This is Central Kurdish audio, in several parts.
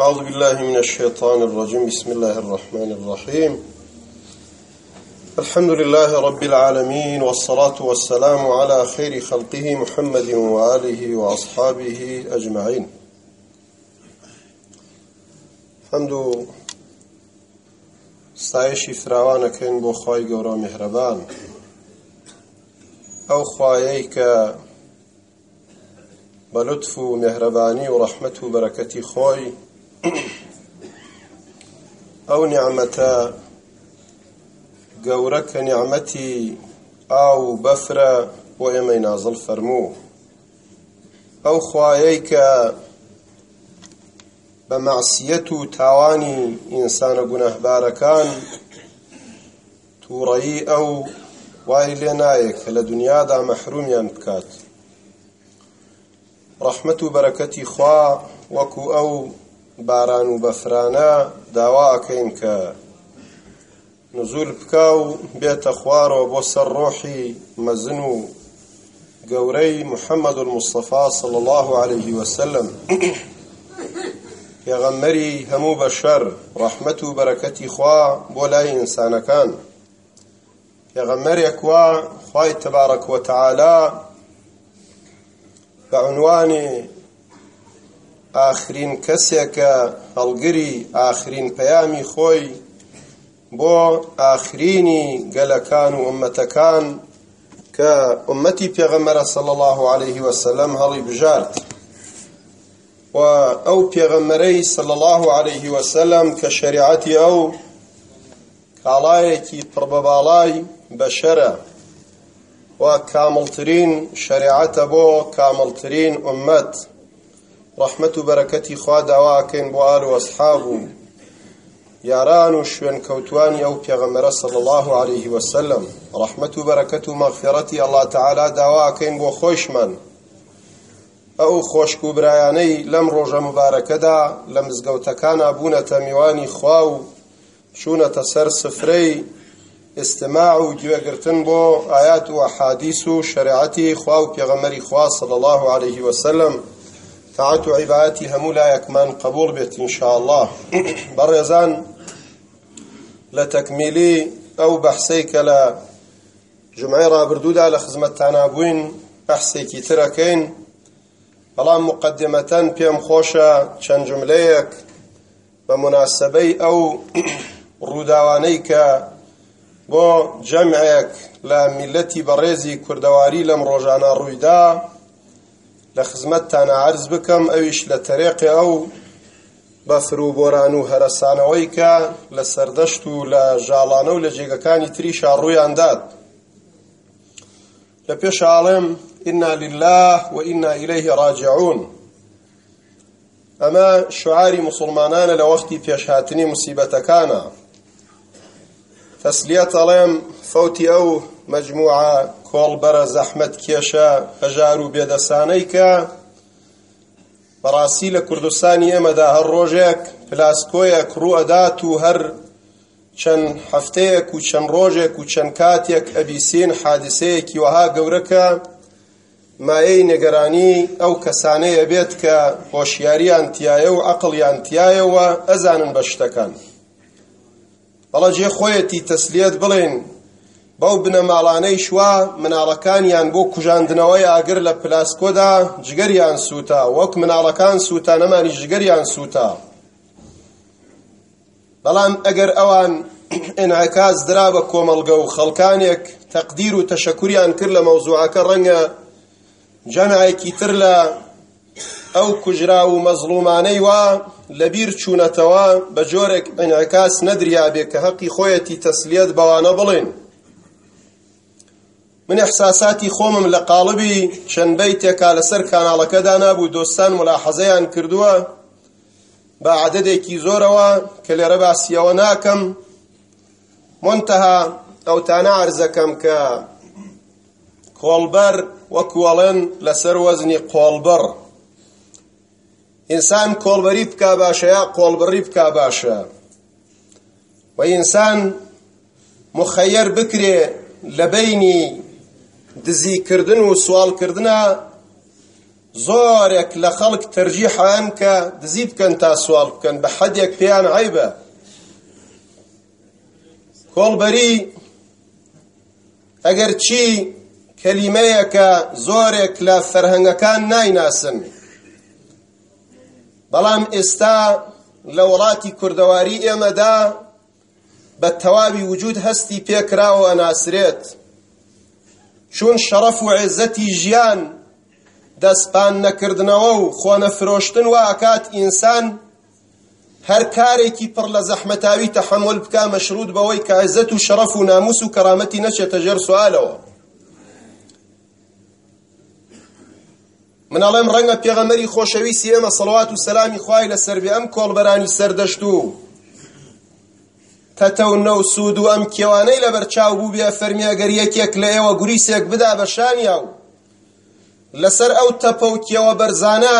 أعوذ بالله من الشيطان الرجيم بسم الله الرحمن الرحيم الحمد لله رب العالمين والصلاة والسلام على خير خلقه محمد وآله وأصحابه أجمعين الحمد ستایشی فراوانا كين خی گەورە میهرەبان ئەو خوایەی کە بە لطف و مهرەبانی و ئەو نیعممەتە گەورە کە نیعممەتی ئاو و بەفرە بۆ ئێمەی نازڵ فەرموو ئەو خوایەی کە بە مەعسیەت و تاوانی ئینسانە گونەهبارەکان تووڕەیی ئەو وای لێ نایە کە لە دنیادا مەحرومیان بکات ڕەحمەت و بەرەکەتی خوا وەکو ئەو باران و بەفرانە داواکەین کە نزول بکە و بێتە خوارەوە بۆ سەر ڕۆحی مەزن و گەورەی محەممەد المستەفا صل الله عليه وسلم پێغەممەری هەموو بەشەر ڕەحمەت و بەرەکەتی خوا بۆ لای ئینسانەکان پێغەممەرێک وا خوای تبارەک وتەعالا بە عنوانی ئاخرین کەسێکە هەڵگری ئاخرین پەیامی خۆی بۆ ئاخرینی گەلەکان و ئومەتەکان کە ئومەتی پێغەمەرە سەڵ الله عليه وسلم هەڵی بژارد و ئەو پێغەمەرەی سەڵ الله عليه وسلم کە شریعەتی ئەو کاڵایەکی پڕبەباڵای بەشەرە و کامڵترین شریعەتە بۆ کامڵترین ئومەت ڕەحمەت و بەرەکەتی خوا داواکەین بۆ ئال و ئەسحابوو یاران و شوێن کەوتوانی ئەو پێغەمەرە صلی الله عليه وسلم ڕەحمەت و بەرەکەت و مەغفرەتی ئەڵڵا تەعالا داواکەین بۆ خۆشمان ئەو خۆشک و برایانەی لەم ڕۆژە مبارەکەدا لە مزگەوتەکانە بوونەتە میوانی خوا و چوونەتە سەر سفرەی استماع و گوێگرتن بۆ ئايات و حادیث و شریعەتی خوا و پێغەمەری خوا صلی الله عليه وسلم کەعات و عیباەتی هەموو لایەکمان قبول بێت ئینشاءله بەڕێزان لە تەکمیلی ئەو بەحسەی کە لە ژمعی ڕابردوودا لە خزمەتتانابووین بەحسێکی ترەکەین بەڵام مقدمەتەن پێم خۆشە چەند جملەیەک بە مناسبەی ئەو ڕووداوانەی کە بۆ جەمعێک لە میلەتی بەڕێزی کوردەواری لەم ڕۆژانە ڕوویدا لە عرض بكم أيش لطريق او بفرو بورانو فرۆبۆران ويكا لسردشتو لجالانو لە سەردەشت و لە ژاڵانە و لە جێگەکانی إنا لله وإنا إليه راجعون ئەمە شعاری مسلمانانە لە وەختی پێشهاتنی مسیبەتەکانە تەسلیەت ئەڵێم فوتي او مجموعه کۆڵبەرە زەحمەت کێشە بەژار و بێدەسانەی کە بەڕاستی لە کوردستانی ئێمەدا هەر ڕۆژێک پلاسکۆیەک ڕوئەدات و هەر چەند هەفتەیەک و چەند ڕۆژێک و چەند کاتێک ئەبیسین حادسەیەکی وەها گەورەکە مایەی نەگەرانی ئەو کەسانەیە بێت کە هۆشیاریان تایە و عەقڵیان تایەوە ئەزانن بە شتەکان بەڵە جێ خۆیەتی تەسلیت بڵێن بەو بنە ماڵانەی شوا مناڵەکانیان بۆ کوژاندنەوەی ئاگر لە پلاسکۆدا جگەریان سووتە وەک مناڵەکان سووتە نەمانی جگەریان سووتە بەڵام ئەگەر ئەوان ئینعکاس درا بە کۆمەڵگە و خەڵکانێک تەقدیر و تەشەکوریان کرد لە مەوزوعەکە ڕەنگە جەنایەکی تر لە ئەو کوژرا و مەزڵومانەی وا لەبیر چوونەتەوە بە جۆرێک ئینعکاس نەدریابێت کە هەقی خۆیەتی تەسلیەت بەوانە بڵێن من احساساتی خۆمم لە قاڵبی چەند بەیتێکا لەسەر کاناڵەکەدا نابوو دۆستان ملاحەزەیان کردووە بە عەدەدێکی زۆرەوە کە لێرە باسیەوە ناکەم منتەها ئەوتانە عرزەکەم کە کۆڵبەر وەکوەڵێن لەسەر وەزنی قۆڵبەر ئینسان کۆڵبەری بکا باشە یا قۆڵبڕی بکا باشە و ئینسان مخەیر بکرێ لە بینی دزیکردن و سوالکردنە زۆرێک لە خەڵک تەرجیحان کە دزی بکەن تا سوال بکەن بە حەدێک پێیان عیبە کۆڵبەری ئەگەر چی کەلیمەیەکە زۆرێک لە فەرهەنگەکان نایناسن بەڵام ئێستا لە وڵاتی کوردەواری ئێمەدا بە تەواوی وجود هەستی پێکراوە ئەناسرێت چون شەرەف و عێزەتی ژیان دەستپان نەکردنەوە و خۆنەفرۆشتن و ئاکات ئینسان هەر کارێکی پڕ لە زەحمەتاوی تەحمل بکا مەشروط بەوەی کە عێزەت و شەرەف و ناموس و کەرامەتی نەچێتە ژێر سوالەوە من ئەڵێم ڕەنگە پێغەمەری خۆشەویستی ئێمە سەڵەوات و سەلامی خوای لەسەر بێ ئەم کۆڵبەرانی سەردەشت و تەتەونە و سوود و ئەم کێوانەی لەبەر چاو بوو بێ فەرمیە گەر یەکێک لە ئێوە گوریسێک بدا بە شانیا و لەسەر ئەو تەپە و کێوە بەرزانە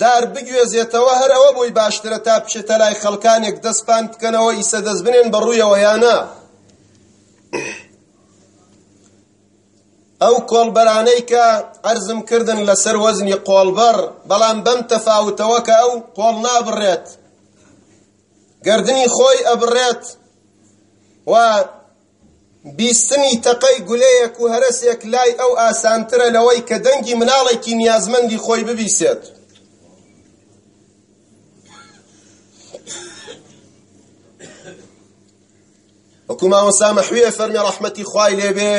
دار بگوێزێتەوە هەر ئەوە بۆی باشترە تا بچێتە لای خەڵکانێک دەستپان بکەنەوە ئیسە دەست بنێن بە ڕوویەوە یانە ئەو کۆڵبەرانەی کە ئەرزم کردن لەسەر وەزنی قۆڵبەر بەڵام بەم تەفاوتەوە کە ئەو قۆڵ نابڕێت گردنی خۆی ئەبڕێت و بیستنی تەقەی گولەیەک و هەرسێک لای ئەو ئاسانترە لەوەی کە دەنگی مناڵێکی نیازمەندی خۆی ببیسێت وەکو ماوەسامە حوێ فەرمی ڕەحمەتی خوای لێبێ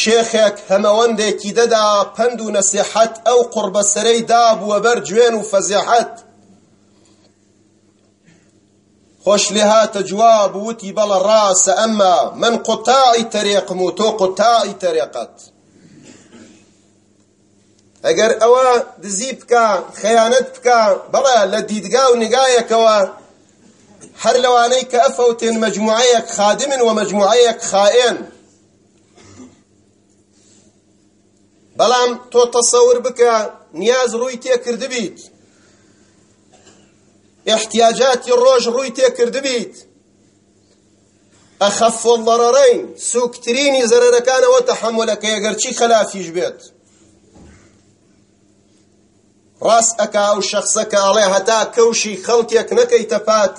شێخێک هەمەوەندێکی دەدا پند و نەسیحەت ئەو قوڕبەسەرەی دابووە بەر جوێن و فەزیحەت خوش لها تجواب وتي بلا راس أما من قطاعي طريق مو تو قطاعي طريقت اگر او دزیب کا خیانت کا بلا لدیدگا و نگایک و هر لواني كأفوت مجموعيك خادم ومجموعيك خائن بلام تو تصور بكا نياز رويتي كردبيت احتیاجاتی ڕۆژ ڕووی تێکردبیت ئەخەف ڵەرەڕەین سوکترینی زەرەرەکانەوە تەحەمولەکە ئەگەرچی خەلافیش بێت ڕاست ئەکا ئەو شەخصە کە ئەڵێ هەتا کەوشی خەڵکێک نەکەیتە پات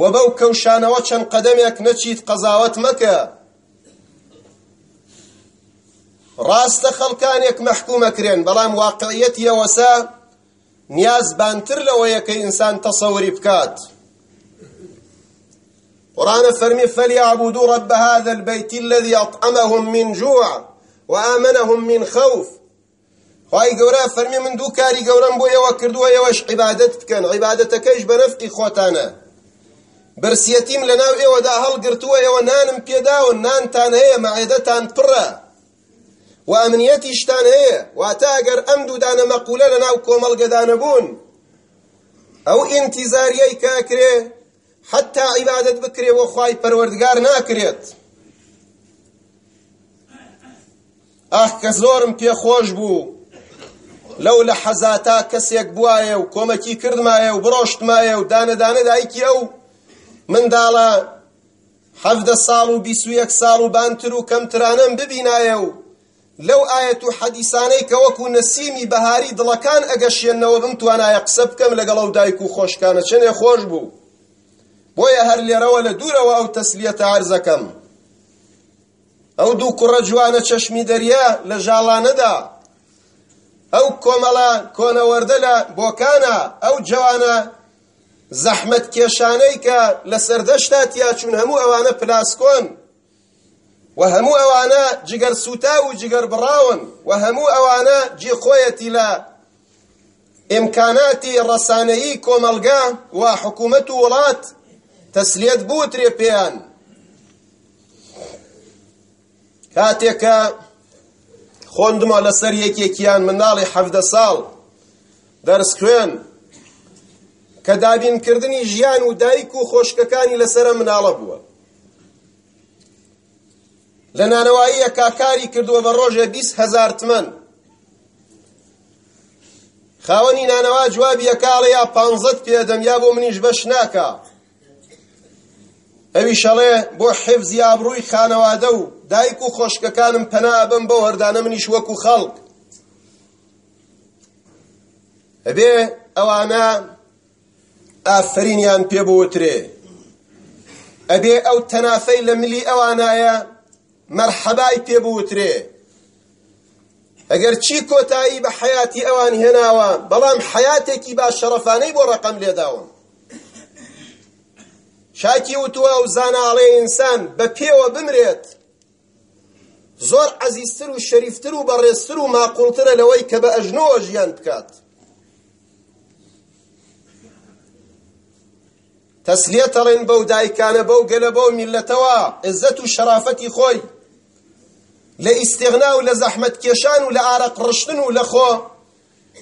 و بەو کەوشانەوە چەند قەدەمێک نەچیت قەزاوەت مەکە ڕاستە خەڵکانێک مەحکومەکرێن بەڵام واقعیەتی ئەوەسە نیازبانتر لەوەیە کە إنسان تەسەوری بكات قرآن فرمي فليعبدوا رب هذا البيت الذي أطعمهم من جوع وآمنهم من خوف خواهي قورا فرمي من دو كاري قورا بو يوكردوا يوش عبادتك عبادتك ايش بنفقي خوتانا برسيتيم لناو ايو دا هل قرتو ايو نانم بيداو نانتان هي معيدتان برا و ئەمنیەتیشتان هەیە واتە ئەگەر ئەم دوودانە مەقولە لەناو کۆمەڵگەدانە بوون ئەو ئینتیزاریەی کاکرێ حتا عیبادت بکرێ و خوای پەروەردگار ناکرێت ئەخ کە زۆرم پێخۆش بوو لەو لە حەزاتا کەسێک بوایە و کۆمەکی کردمایە و بڕۆشتمایە و دانەدانە دایکی ئەو منداڵە حەفدە ساڵ و بیست و یەک ساڵ و بانتر و کەمترانەم ببینایە و لەو ئاەت و حەدیسانەی کە وەکو نەسیمی بەهاری دڵەکان ئەگەشێنەوە بم توانایە قسە بکەم لەگەڵ ئەو دایک و خۆشکانە چنێ خۆش بوو بۆیە هەر لێرەوە لە دوورەوە ئەو تەسلیەتە عەرزەکەم ئەو دوو کوڕە جوانە چەشمی دەریا لە ژاڵانەدا ئەو کۆمەڵە کۆنەوەردە لە بۆکانە ئەو جوانە زەحمەت کێشانەی کە لە سەردەشتا تیا چون هەموو ئەوانە پلاسکۆن و هەموو ئەوانە جگەر سوتا و جگەر بڕاون و هەموو ئەوانە جێ خۆیەتی لە ئیمکاناتی ڕەسانەیی کۆمەلگا و حکوومەت و وڵات تەسلێت بوترێ پێیان کاتێکە خوندمە لەسەر یەکێکیان منداڵی حەفدە ساڵ دەرس خوێن کە دابینکردنی ژیان و دایک و خۆشکەکانی لەسرە مناڵە بووە لە نانەواییەکا کاری کردووە بە ڕۆژێ بیست هەزار تمەن خاوەنی نانەوا جوابیەکاڵە یا پانزەت پێدەم یا بۆ منیش بەش ناکا ئەوی شەڵێ بۆ حفزی ئابڕووی خانەوادە و دایک و خۆشکەکانم پەنابم بە وەردانە منیش وەکو خەڵک ئەبێ ئەوانە ئافرینیان پێ بوترێ ئەبێ ئەو تەنافەی لە ملی ئەوانایە مەرحەبای تێبوترێ ئەگەر چی کۆتایی بە حیاتی ئەوان هێناوە بەڵام حیاتێکی با شەرەفانەی بۆ ڕقم لێداوم شاکی وتووە و زاناڵێ ئینسان بە پێوە بمرێت زۆر عەزیزتر و شەریفتر و بەڕێزتر و ماقوڵترە لەوەی کە بە ئەژنۆوە ژیان بکات تەسلیەتەڵێن بەو دایکانە بەو گەلە بەو میلەتەوە عزەت و شەرافەتی خۆی لە ئیسێغنا و لە زەحمەت کێشان و لە ئارەق ڕشتن و لە خۆ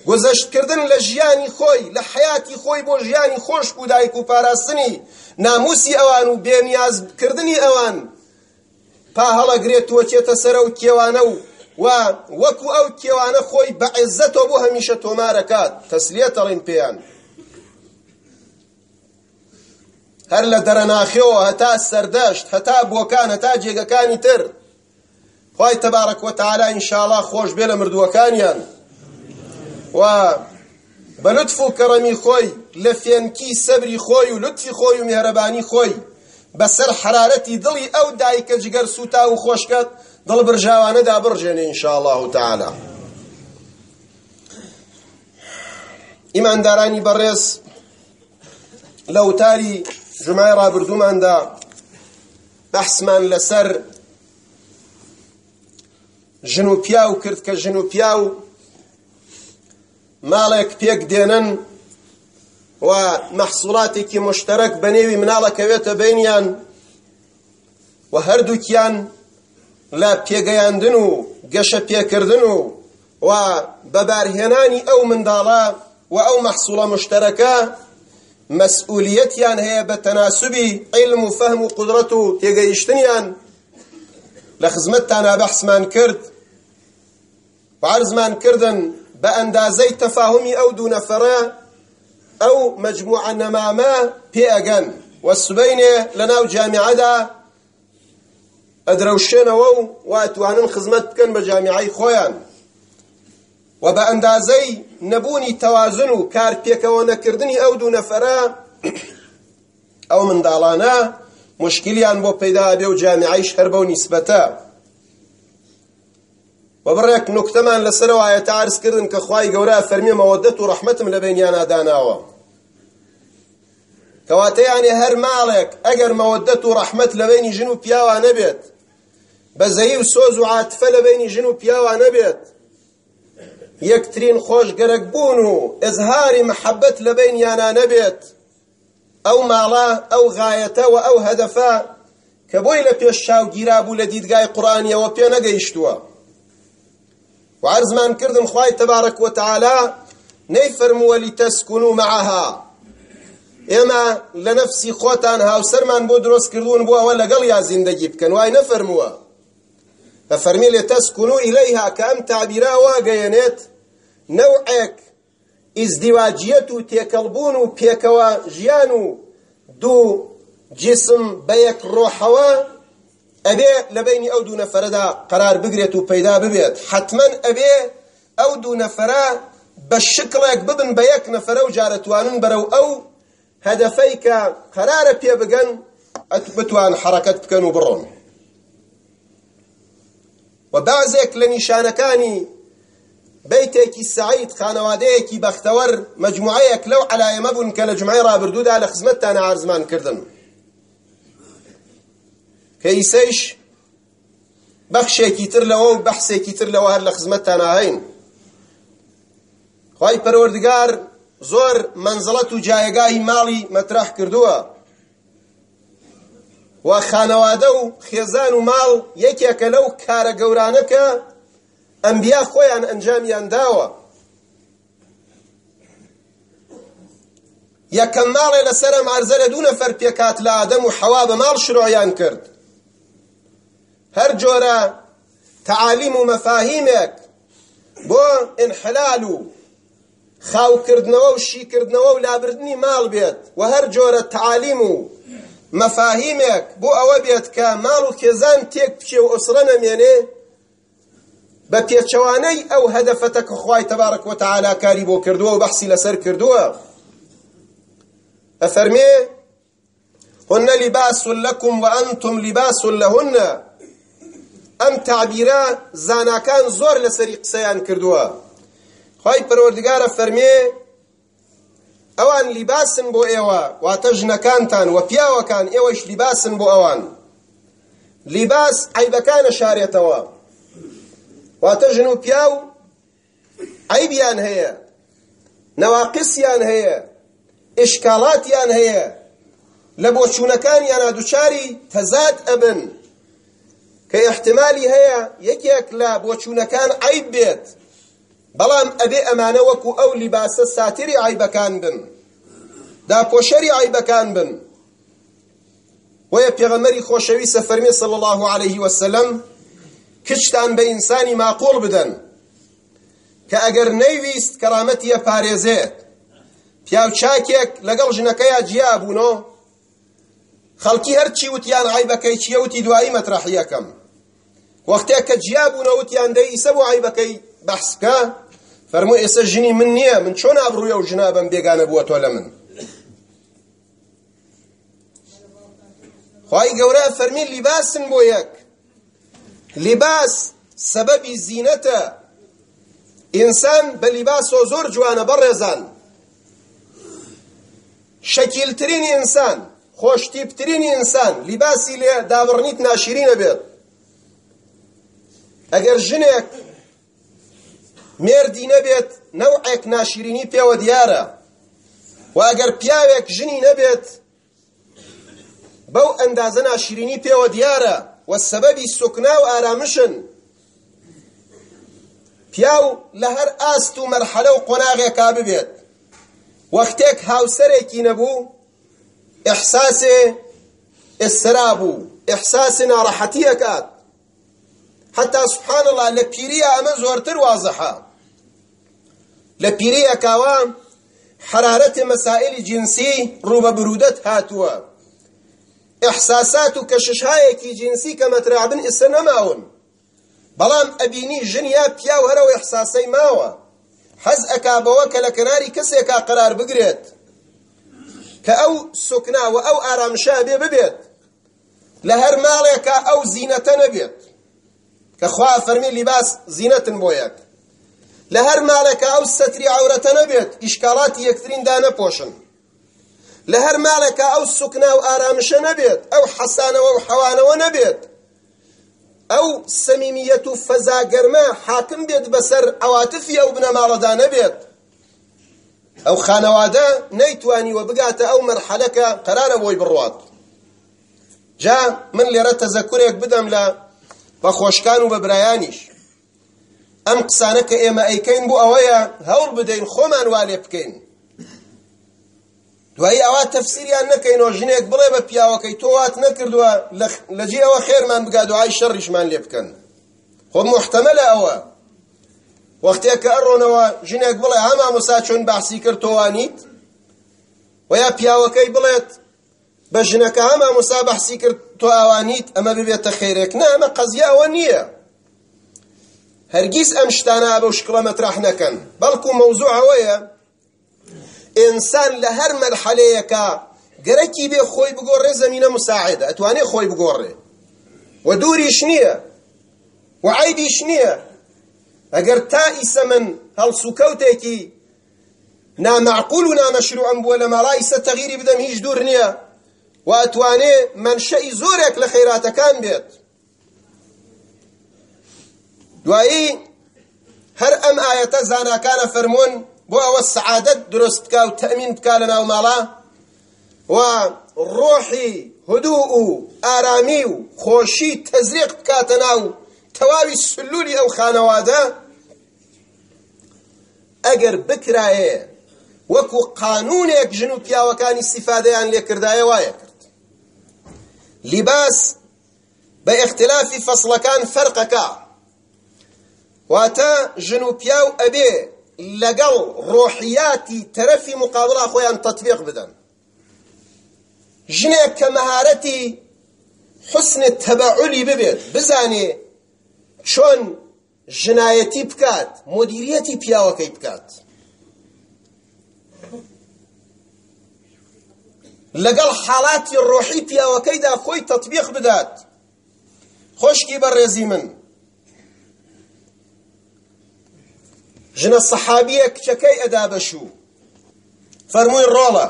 گۆزەشتکردن لە ژیانی خۆی لە حیاتی خۆی بۆ ژیانی خۆش و دایک و پاراستنی ناموسی ئەوان و بێنیازکردنی ئەوان پاهەڵەگرێتەوە چێتە سەرە و کێوانە و وا وەکو ئەو کێوانە خۆی بە عێزەتەوە بۆ هەمیشە تۆمارەکات تەسلیە دەڵێن پێیان هەر لە دەرەناخیەوە هەتا سەردەشت هەتا بۆکان هەتا جێگەکانی تر خوای تەبارەک وەتەعالا ئینشاءڵا خۆش بێ لە مردووەکانیان و بە لوتف و کەڕەمی خۆی لە فێنکی سەبری خۆی و لوتفی خۆی و میهرەبانی خۆی بەسەر حرارەتی دڵی ئەو دایکە جگەر سوتا و خۆشکەت دڵبرژاوانەدا بڕژێنێ ئینشاءڵا تەعالا ئیماندارانی بەڕێز لە وتاری ژمای ڕابردووماندا بەحسمان لەسەر ژن و پیاو کرد کە ژن و پیاو ماڵێک پێک دێنن و مەحسوڵاتێکی مشتەرەک بە نێوی مناڵەکەوێتە بینیان و هەردووکیان لە پێگەیاندن و گەشە پێکردن و و بەبارهێنانی ئەو منداڵە و ئەو مەحسوڵە مشتەرەکە مەسئولیەتیان هەیە بە تەناسوبی عیلم و فەهم و قدرەت و تێگەیشتنیان لە خزمەتتانە بەحسمان کرد وعرزمان کردن بە ئەندازەی تەفاهمی ئەو دوو نەفەرە ئەو مەجموعە نەمامە پێ ئەگەن وەسبەینێ لەناو جامعەدا ئەدرەوشێنەوە و واتوانن خزمەت بکەن بە جامعەی خۆیان و بە ئەندازەی نەبوونی تەوازن و کارپێکەوە نەکردنی ئەو دوو نەفەرە ئەو منداڵانە مشکلیان بۆ پەیدا بێ و جامعەیش هەر بەو نیسبەتە و بڕێک نوکتەمان لەسەرەوە ئاەتە عرض کردن کە خوای گەورە فەرمیە مەوەدەت و ڕەحمەتم لە بینیانە داناوە کەواتە یانی هەر ماڵێک ئەگەر مەوەدەت و ڕەحمەت لە بینی ژن و پیاوە نەبێت بەزەیی و سۆز و عاتفە لە بینی ژن و پیاوە نەبێت یەکترین خۆشگەرەک بوون و ئزهاری محەبەت لە بین یانە نەبێت ئەو ماڵە ئەو غایەتە و ئەو هەدەفە کە بۆی لە پێش شاو گیرا بوو لە دیدگای قوڕانیەوە پێ نەگەیشتووە وعرزمان كردم خواي تبارك وتعالى نيفرم ولتسكنوا معها ئێمە لە نەفسی خۆتان هاوسەرمان بۆ درۆست کردوون بووەوە لەگەڵ یا زیندگی بکەن وای نەفەرمووە بە فەرمی لێ تەسکون و ئیلەیها کە ئەم تابیرا واگەیەنێت نەوعێک ئیزدیواجیەت و تێکەڵبوون و پێکەوە ژیان و دوو جسم بە یەک ڕۆحەوە ئەبێ لە بینی ئەو دوو نەفەرەدا قرار بگرێت و پەیدا ببێت حتما ئەبێ ئەو دوو نەفەرە بە شکڵێک ببن بە یەک نەفەرە و جارەتوانن بەرەو ئەو هەدەفەی کە قرارە پێ بگەن بتوان حرەکەت بکەن و بڕۆن و بەعزێک لە نیشانەکانی بەیتێکی سعید خانەوادەیەکی بەختەوەر مەجموعەیەک لەو عەلایەمە بوون کە لە جمعەی ڕابردوودا لە خزمەتتانە ئارزمان کردن پێیسەیش بەخشێکی تر لەوە و بەحسێکی تر لەوە هەر لە خزمەتتانەهین خی پەروەردگار زۆر منزڵەت و جایگاهی ماڵی مەترح کردووە و خانەوادە و خێزان و ماڵ یەکێکە لەو کارە گەورانە کە ئەمبیا خۆیان ئەنجامیان داوە یەکەم ماڵێ لەسەر ئەم عەرزە لە دوو نەفەر پێکات لە ئادەم و حەوا بە ماڵ شرۆیان کرد هر جورا تعاليم ومفاهيمك بو انحلال خاو كردنوا وشي كردنوا ولا بردني مال بيت وهر جورا تعاليم تعالیم بو او بيت ئەوە بێت کە ماڵ و کێزان تێک بچێ و ئوسرە نەمێنێ بە پێچەوانەی ئەو هەدەفەتە کە خوای تەبارەک وتەعالا و هن لباس لكم وأنتم لباس لهن ئەم تعبیرە زاناکان زۆر لەسەری قسەیان کردووە خی پەروەردگارە فەرمێ ئەوان لیباسن بۆ ئێوە واتە ژنەکانتان و پیاوەکان ئێوەش لیباسن بۆ ئەوان لیباس عیبەکانە شارێتەوە واتە ژن و پیاو عیبیان هەیە نەواقسیان هەیە ئشکالاتیان هەیە لە بۆچوونەکانیانە دووچاری تەزاد ئەبن کە احتمالی هەیە یەکێک لە بۆچوونەکان عیب بێت بەڵام ئەبێ ئەمانە وەکو ئەو لیباسە ساتری عیبەکان بن داپۆشەری عیبەکان بن وەیە پێغەمەری خۆشەویستە فەرمێ صلی الله عليه وسلم کچتان بە ئینسانی ماقۆڵ بدەن کە ئەگەر نەیویست کەرامەتیە پارێزێت پیاوچاکێک لەگەڵ ژنەکەیە جیا بوونەوە خەڵکی هەرچی وتیان عیبەکەی چیە وتی دوایی مەترەحیەکەم وەختێک کە جیابوونە وتیان دەی ئیسە بۆ عیبەکەی بەحس بکە فەرموو ئێستا ژنی من نییە من چۆن ئابڕوویە و ژنا بەم بێگانە بووە تۆ لە من خی گەورە فەرمی لیباسن بۆ یەک لیباس سەبەبی زینەتە ئینسان بە لیباسۆ زۆر جوانە بەڕێزان شەکیلترین ئینسان خۆشتیبترین ئینسان لیباسی لێ داوەڕنیت ناشرینە بێت ئەگەر ژنێک مێردی نەبێت نەوعێک ناشرینی پێوە دیارە و ئەگەر پیاوێک ژنی نەبێت بەو ئەندازە ناشرینی پێوە دیارە و سەبەبی سوکنا و ئارامشن پیاو لە هەر ئاست و مەرحەلە و قۆناغێکا ببێت وەختێک هاوسەرێکی نەبوو ئەحساسێ ئێسرا بوو ئەحساسی ناڕەحەتی ئەکات حتا سبحان الله لە پیریە ئەمە زۆرتر وازەحە لە پیریە کاوا حرارەتی مەسائلی جنسی ڕوبە برودەت هاتووە ئەحساسات و کەششهایەکی جنسی کە مەترابن ئێستا نەماون بەڵام ئەبینی ژن یا پیا و هەرەوە ئەحساسەی ماوە حەز ئەکا بەوە کە لە کناری کەسێکا قەرار بگرێت کە ئەو سوکنا و ئەو ئارامشا بێ ببێت لە هەر ماڵێکا ئەو زینەتە نەبێت کە خوا فەرمی لیباس زینەتن بۆ یەک لە هەر ماڵێکە ئەو سەتری عورەتە نەبێت ئیشکاڵاتی یەکتریندا نەپۆشن لە هەر ماڵێکە ئەو سوکنە و ئارامشە نەبێت ئەو حەسانەوە و حەوانەوە نەبێت ئەو سەمیمیەت و فەزاگەرمە حاکم بێت بەسەر ئەواتفی ئەو بنەماڵەدا نەبێت ئەو خانەوادە نەیتوانیوە بگاتە ئەو مەرحەلەکە قەرارە بۆی بڕوات جا من لێرە تەزەکورێک بدەم لە بە خۆشکان و بە برایانیش ئەم قسانە کە ئێمە ئەیکەین بۆ ئەوەیە هەوڵ بدەین خۆمان وا لێ بکەین دوایی ئەوا تەفسیریان نەکەینەوە ژنێک بڵێ بە پیاوەکەی تۆ وات نەکردووە لە جێ ئەوە خێرمان بگا دوعای شەڕیشمان لێ بکەن خۆ محتەمەلە ئەوە وەختێک کە ئەڕۆنەوە ژنێک بڵێ هەما موسا چۆن باسی کرد تۆوانیت وەیا پیاوەکەی بڵێت بجنك اما مسابح سيكر تو اما ببيت خيرك نا اما قزيا ونيه هرجيس امشتانا ابو شكرا ما ترحنا كان بلكو موضوع ويا انسان لهر مرحله يكا جركي بي خوي بغور زمينه مساعده اتواني خوي بغور ودوري شنيه وعيدي شنيه اگر تائس من هل سكوتكي نا معقول نا مشروع ولا ما رايس تغيير بدم هيج دور نيه واتوانێ منشەی زۆرێک لە خێراتەکان بێت دوایی هەر ئەم ئاەتە زاناکانە فەرمونون بۆ ئەوە سعادەت دروست بکە و تەمین بکە لە ناو ماڵە و ڕۆحی هدوء و ئارامی و خۆشی تەزریق بکاتە ناو تەواوی سلولی ئەو خانەوادە ئەگەر بکرایە وەکو قانونێک ژن و پیاوەکانی سیفادەیان لێ کردایە وایە لباس باختلاف فصل كان فرق كا واتا جنوبياو أبي لقل روحياتي ترفي مقابلة أخويا تطبيق بدن ژنێک كمهارتي حسن التبعولي ببير بزاني شون جنايتي بكات مديريتي بياوكي بكات لەگەڵ حاڵاتی ڕۆحی پیاوەکەیدا خۆی تەطبیق بدات خۆشکی بەڕێزی من ژنە سەحابیە کچەکەی ئەدا بەشوو فەرمووی ڕۆڵە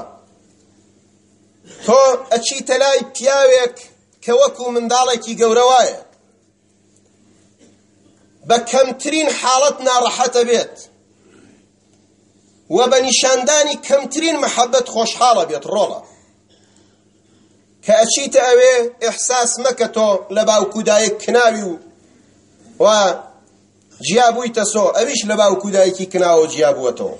تۆ ئەچیتە لای پیاوێک کە وەکو منداڵێکی گەورەوایە بە کەمترین حاڵەت ناڕەحەتە بێت و بە نیشاندانی کەمترین محەبەت خۆشحاڵە بێت ڕۆڵە کە ئەچیتە ئەوێ ئەحساس مەکە تۆ لە باوکودایەک کناوی و وا جیا بوویتە سۆ ئەویش لە باوکودایەکی کناوە جیا بووەتەوە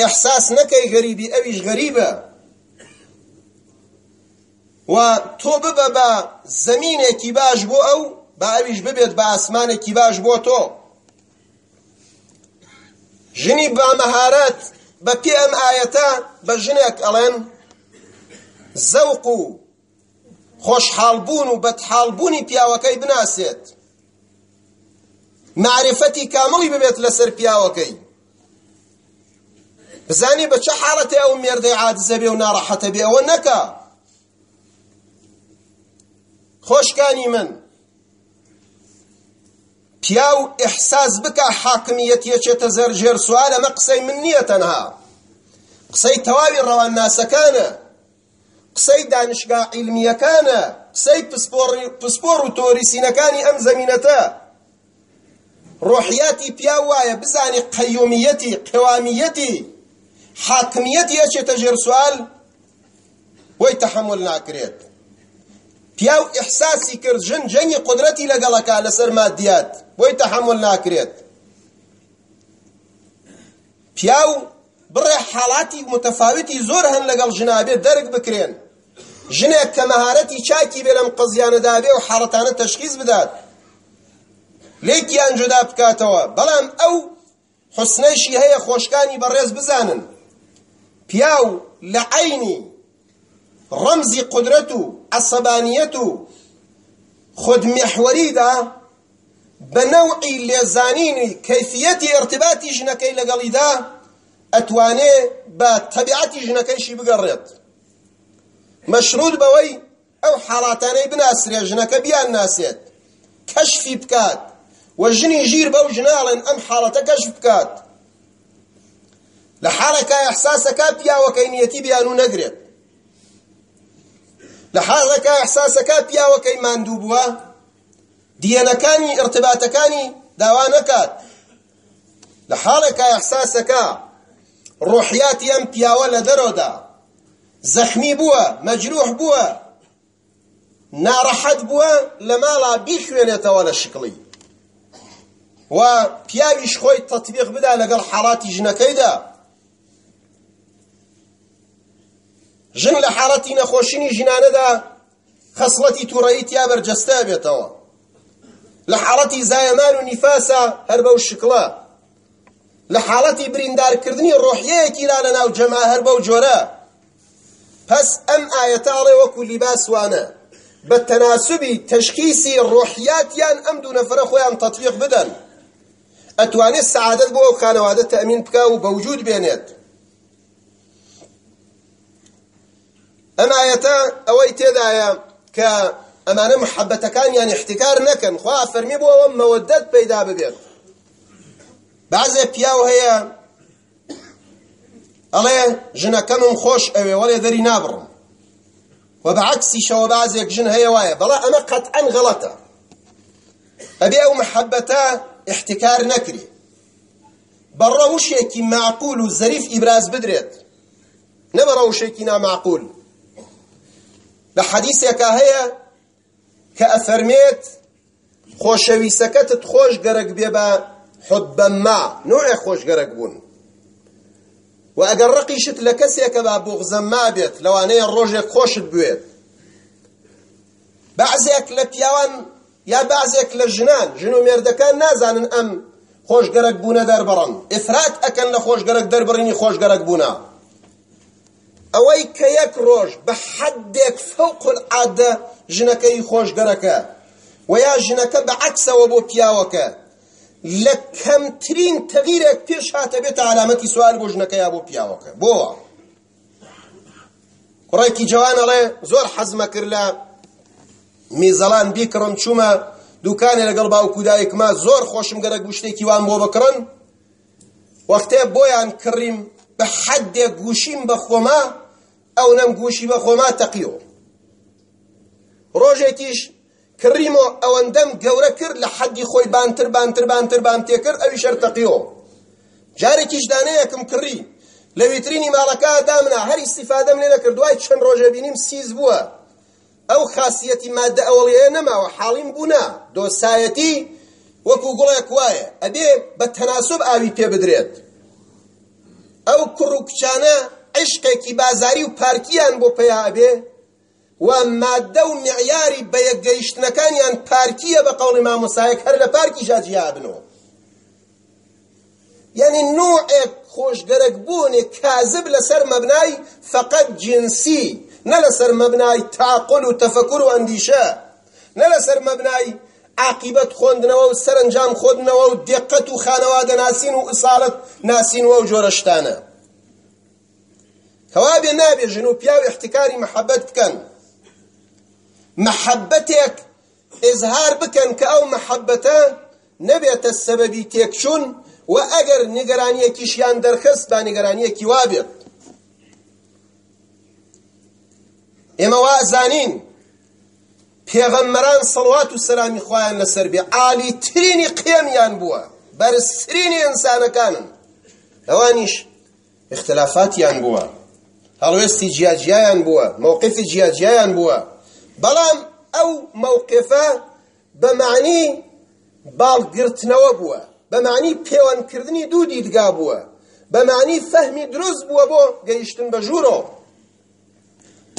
ئەحساس نەکەی غەریبی ئەویش غەریبە و تۆ ببە بە زەمینێکی باش بۆ ئەو با ئەویش ببێت بە ئاسمانێکی باش بۆ تۆ ژنی با مەهارەت بە پێ ئەم ئاەتە بە ژنێک ئەڵێن زەوق و خۆشحاڵبوون و بەتحاڵبوونی پیاوەکەی بناسێت معرفەتی کامڵی ببێت لەسەر پیاوەکەی بزانێ بە چه حاڵەتێ ئەو مێردەی عاجزە بێ و ناڕەحەتە بێ ئەوە نەکە خۆشکانی من پیاو ئیحساس بکە حاکمیەت یەکێتە زەرژێر سوال ئەمە قسەی من نییە تەنها قسەی تەواوی ڕەوانناسەکانە قصي دانشقا عیلمیەکانە كان قصي بسبور تۆریسینەکانی ئەم أم زمينتا روحياتي بياوايا بزاني قيوميتي قواميتي حاكميتي أشي تجير سوال ويتحمل ناكريت بياو إحساسي ئیحساسی جن ژن قدرتي قدرەتی لەگەڵەکە ماديات ويتحمل بۆی بياو ناکرێت حالاتي متفاوتي زورهن متەفاوتی زۆر هەن بكرين ژنێک کە مەهارەتی چاکی بێ لەم قزیانەدا بێ و حەڵەتانە تەشخیز بدات لێکیان جدا بکاتەوە بەڵام ئەو حسنەیشی هەیە خۆشکانی بەڕێز بزانن پیاو لە عینی ڕەمزی قدرەت و عەسەبانیەت و خودمێحوەریدا بە نەوعی لێزانینی کەیفیەتی ارتباتی ژنەکەی لەگەڵیدا ئەتوانێ بە تەبیعەتی ژنەکەیشی بگەڕێت مەشروط بەوەی ئەو حاڵاتانەی بناسرێ ژنەکە بیان ناسێت کەشفی بکات و ژنی ژیر بەو ژناڵێن ئەم حاڵەتە کەشف بکات لە حاڵێکە ئەحساسەکە پیاوەکەی نیەتی بیان و نەگرێت لە حاڵەکە ئەحساسەکە پیاوەکەی ماندوو بووە دیێنەکانی ارتباتەکانی داوا نەکات لە حاڵێکە ئەحساسەکە ڕۆحیاتی ئەم پیاوە لە دەرەوەدا زەخمی بووە مەجروح بووە ناڕەحەت بووە لە ماڵا بیخوێنێتەوە لە شکڵی و پیاویش خۆی تەطبیق بدا لەگەڵ حاڵاتی ژنەکەیدا ژن لە حاڵەتی نەخۆشینی ژنانەدا خەسڵەتی تووڕەیی تیا بەرجەستا بێتەوە لە حاڵەتی زایەمان و نیفاسە هەر بەو شکڵە لە حاڵەتی بریندارکردنی ڕۆحیەیەکی لا لەناو جەما هەر بەو جۆرە پس ئەم ئاەتاڵێ وەکو لیباسوانە بە تەناسوبی تەشخیسی ڕۆحیاتیان ئەم دوو نەفرە خۆیان تەطبیق بدەن ئەتوانێت سعادەت بۆ ئەو خانەوادە تەمین بکە و بەوجود بێنێت ئەم ئاەتە ئەوەی تێدایە کە ئەمانە محەبەتەکانیان احتکار نەکەن خوا فەرمی بو ئەوە مەوەدەت پەیدا ببێت بعضێ پیاو هەیە الين جنا كم خوش اوي ولا دري نابر وبعكس شو بعزك جن هي وايه بلا انا قد ان غلطه ابي او محبته احتكار نكري بروشي كي معقول وزريف ابراز بدريت نبروشي كي معقول بحديث يكا هي كأفرميت خوشوي سكتت خوش قرق بيبا حبا ما نوع خوش قرق بون و ئەگەر ڕقیشت لە کەسێکەدا بوغزە مابێت لەوانەیە ڕۆژێک خۆشت بوێت بعضێک لە پیاوان یا بعضێک لە ژنان ژن و مێردەکان نازانن ئەم خۆشگەرەک بوونە دەربڕن ئفرات ئەکەن لە خۆشگەرەک دەربڕینی خۆشگەرەک بوونە ئەوەی کە یەک ڕۆژ بە حەدێک فەوق العادە ژنەکەی خۆشگەرەکە و یا ژنەکە بە عەکسەوە بۆ پیاوەکە لە کەمترین تەغیرێک پێش هاتە بێتە علامەتی سوال بۆ ژنەکە یا بۆ پیاوەکە بۆوە کوڕێکی جوان ئەڵێ زۆر حەزمە کرد لە میزەڵان بیکڕم چوومە دوکانێ لەگەڵ باوکو دایکما زۆر خۆشم گەرە گوشتێکی وان بۆ بکڕن وەختێ بۆیان کڕیم بە حەدێک گوشیم بە خۆما ئەو نەم گوشی بە خۆما تەقیەوە ڕۆژێکیش کڕیمۆ ئەوەندەم گەورە کرد لە حەدی خۆی بانتر بانتر بانتر بانتێ کرد ئەوی شەرتەقیەوە جارێکیش دانەیەکم کڕی لە ویترینی ماڵەکە دامنا هەر ئیسیفادەم لێ نەکرد دوای چەند ڕۆژە بینیم سیز بووە ئەو خاصیەتی مادە ئەوڵەیە نەماوە حاڵیم بوونا دۆسایەتی وەکو گوڵێک وایە ئەبێ بە تەناسب ئاوی پێ بدرێت ئەو کوڕ و کچانە عشقێکی بازاری و پارکیان بۆ پێیابێ و مادە و معیاری بە یەکگەیشتنەکانیان پارکیە بە قەڵی مامۆسایەک هەر لە پارکی ژاجیا بنەوە یعنی نوعێک خۆشگەرەک بوونێ کازب لەسەر مەبنای فقط جنسی نە لەسەر مەبنای تاقل و تەفەکر و ئەندیشە نە لەسەر مەبنای عاقبەت خوندنەوە و سەرنجام خوندنەوە و دقت و خانەوادە ناسین و ئساڵەت ناسینەوە و جۆرە شتانە کەوابێ نابێ ژن و پیاو احتکاری محەبەت بکەن محەبەتێک ئێزهار بکەن کە ئەو محەبەتە نەبێتە سەبەبی تێکچوون و ئەگەر نیگەرانیەکیشیان دەرخست با نیگەرانیەکی وابێت ئێمە وازانین پێغەممەران سەڵوات و سەلامی خۆیان لەسەر بێ عالیترینی قێمیان بووە بەرزترینی ئینسانەکانن ئەوانیش اختلافاتیان بووە هەڵوێستی جیاجیایان بووە مەوقفی جیاجیایان بووە بەڵام ئەو مەوقفە بە معنی باڵگرتنەوە بووە بە معنی پەیوەندکردنی دوو دیدگا بووە بە معنی فەهمی دروست بووە بۆ گەیشتن بە ژوورۆ